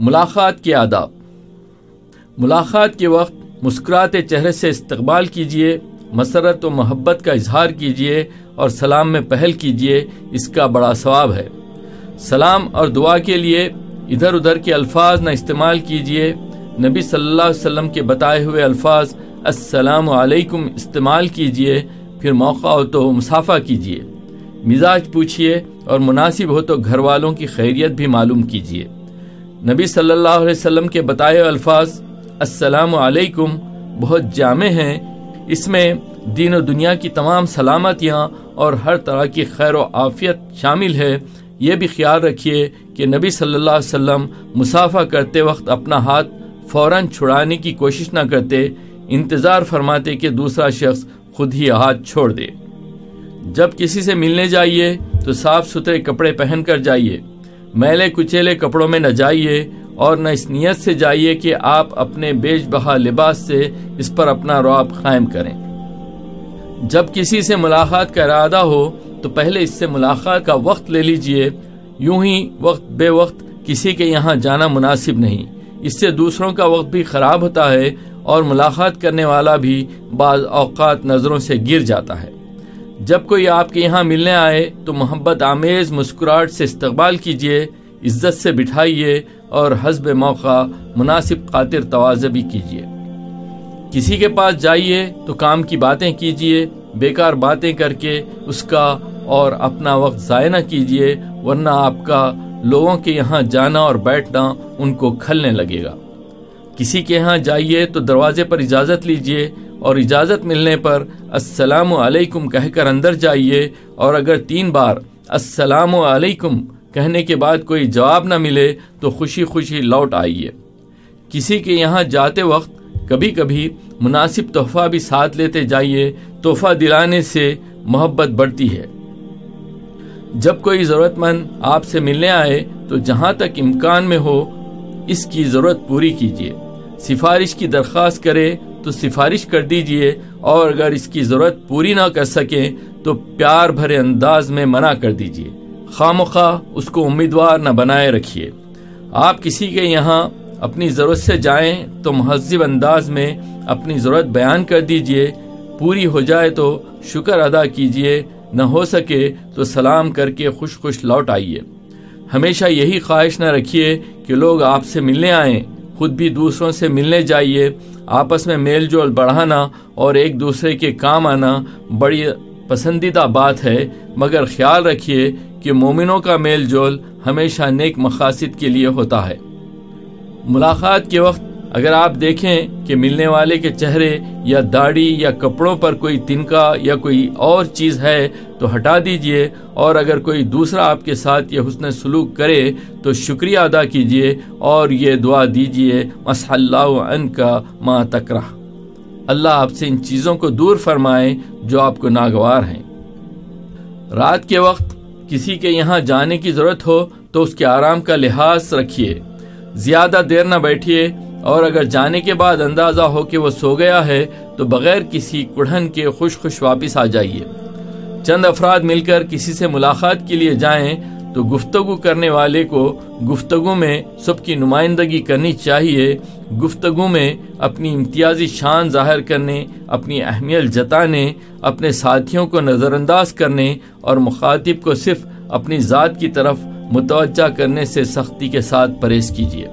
ملاقات کے آداب۔ ملاقات کے وقت مسکراتے چہرے سے استقبال کیجیے مسرت و محبت کا اظہار کیجیے اور سلام میں پہل کیجیے اس کا بڑا ثواب ہے۔ سلام اور دعا کے لیے ادھر ادھر کے الفاظ نہ استعمال کیجیے نبی صلی اللہ علیہ وسلم کے بتائے ہوئے الفاظ السلام علیکم استعمال کیجیے پھر موقع ہو تو مسافہ کیجیے مزاج پوچھیے اور مناسب ہو تو گھر والوں کی خیریت بھی معلوم کیجیے نبی صلی اللہ علیہ وسلم کے بتائے الفاظ، السلام علیکم، بہت جامع ہیں۔ اس میں دین و دنیا کی تمام سلامتیاں اور ہر طرح کی خیر و عافیت شامل ہے۔ یہ بھی خیال رکھیے کہ نبی صلی اللہ علیہ وسلم مسافہ کرتے وقت اپنا ہاتھ فوراً چھڑانے کی کوشش نہ کرتے، انتظار فرماتے کہ دوسرا شخص خود ہی ہاتھ چھوڑ دے۔ جب کسی سے ملنے جائیے تو صاف ستھرے کپڑے پہن کر جائیے۔ میلے کچیلے کپڑوں میں نہ جائیے اور نہ اس نیت سے جائیے کہ آپ اپنے بیچ بہا لباس سے اس پر اپنا رواب قائم کریں۔ جب کسی سے ملاقات کا ارادہ ہو، تو پہلے اس سے ملاقات کا وقت لے لیجیے۔ یوں ہی وقت بے وقت کسی کے یہاں جانا مناسب نہیں۔ اس سے دوسروں کا وقت بھی خراب ہوتا ہے اور ملاقات کرنے والا بھی بعض اوقات نظروں سے گر جاتا ہے۔ جب کوئی آپ کے یہاں ملنے آئے تو محبت آمیز مسکراہٹ سے استقبال کیجیے عزت سے بٹھائیے اور حسب موقع مناسب خاطر توازہ بھی کیجیے کسی کے پاس جائیے تو کام کی باتیں کیجیے بیکار باتیں کر کے اس کا اور اپنا وقت ضائع نہ کیجیے ورنہ آپ کا لوگوں کے یہاں جانا اور بیٹھنا ان کو کھلنے لگے گا۔ کسی کے یہاں جائیے تو دروازے پر اجازت لیجیے اور اجازت ملنے پر السلام علیکم کہہ کر اندر جائیے اور اگر تین بار السلام علیکم کہنے کے بعد کوئی جواب نہ ملے تو خوشی خوشی لوٹ آئیے۔ کسی کے یہاں جاتے وقت کبھی کبھی مناسب تحفہ بھی ساتھ لیتے جائیے، تحفہ دلانے سے محبت بڑھتی ہے۔ جب کوئی ضرورت مند آپ سے ملنے آئے تو جہاں تک امکان میں ہو اس کی ضرورت پوری کیجیے۔ سفارش کی درخواست کرے تو سفارش کر دیجیے، اور اگر اس کی ضرورت پوری نہ کر سکیں، تو پیار بھرے انداز میں منع کر دیجیے۔ خام خواہ اس کو امیدوار نہ بنائے رکھیے۔ آپ کسی کے یہاں اپنی ضرورت سے جائیں، تو مہذب انداز میں اپنی ضرورت بیان کر دیجیے۔ پوری ہو جائے تو شکر ادا کیجیے، نہ ہو سکے تو سلام کر کے خوش خوش لوٹ آئیے۔ ہمیشہ یہی خواہش نہ رکھیے کہ لوگ آپ سے ملنے آئیں۔ خود بھی دوسروں سے ملنے جائیے، آپس میں میل جول بڑھانا اور ایک دوسرے کے کام آنا بڑی پسندیدہ بات ہے، مگر خیال رکھیے کہ مومنوں کا میل جول ہمیشہ نیک مقاصد کے لیے ہوتا ہے۔ ملاقات کے وقت اگر آپ دیکھیں کہ ملنے والے کے چہرے یا داڑھی یا کپڑوں پر کوئی تنکا یا کوئی اور چیز ہے تو ہٹا دیجیے، اور اگر کوئی دوسرا آپ کے ساتھ یہ حسن سلوک کرے تو شکریہ ادا کیجیے اور یہ دعا دیجیے مصح اللہ عن کا ماں تکرہ۔ اللہ آپ سے ان چیزوں کو دور فرمائے جو آپ کو ناگوار ہیں۔ رات کے وقت کسی کے یہاں جانے کی ضرورت ہو تو اس کے آرام کا لحاظ رکھیے۔ زیادہ دیر نہ بیٹھیے۔ اور اگر جانے کے بعد اندازہ ہو کہ وہ سو گیا ہے، تو بغیر کسی کڑھن کے خوش خوش واپس آ جائیے۔ چند افراد مل کر کسی سے ملاقات کے لیے جائیں، تو گفتگو کرنے والے کو گفتگو میں سب کی نمائندگی کرنی چاہیے۔ گفتگو میں اپنی امتیازی شان ظاہر کرنے، اپنی اہمیت جتانے، اپنے ساتھیوں کو نظر انداز کرنے اور مخاطب کو صرف اپنی ذات کی طرف متوجہ کرنے سے سختی کے ساتھ پرہیز کیجیے۔